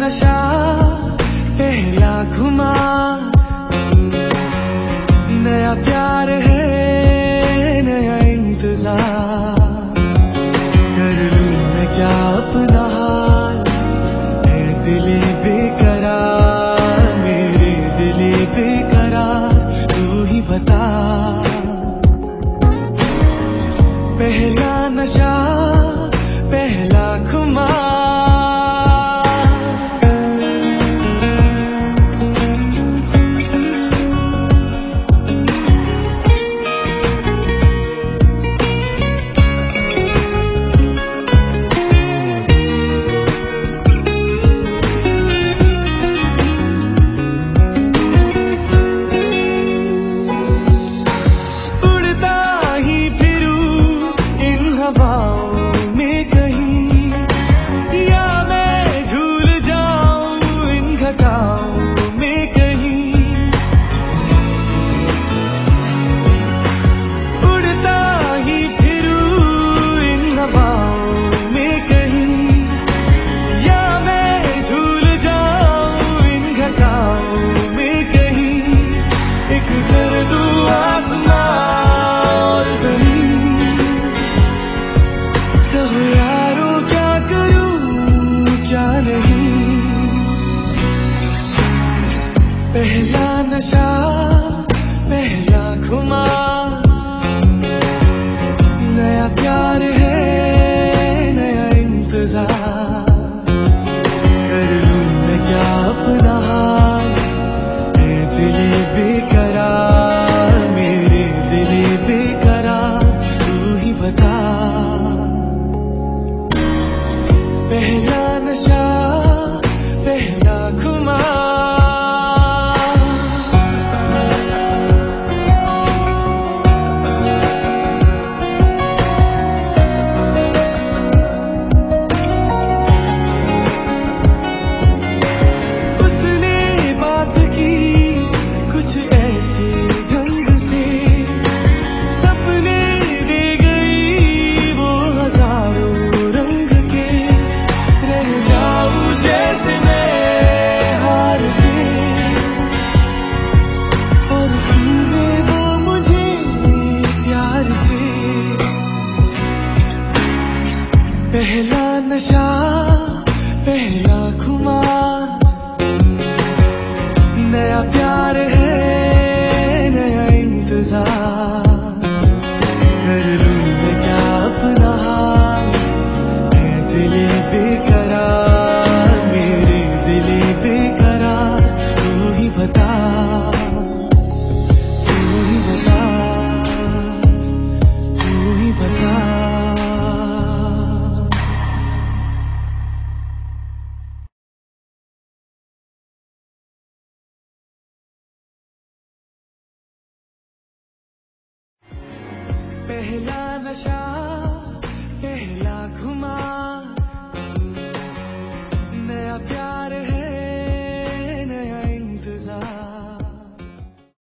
नशा, पहला घुमा। नया प्यार है, नया इंतज़ार। कर लूँ मैं क्या अपना हाल? मैं दिले बेकरार, मेरे दिले बेकरार, तू ही बता। पहला नशा, पहला खुमा नशा पहला खुमार। नया प्यार इंतज़ार। कर लूँ मैं love a shot.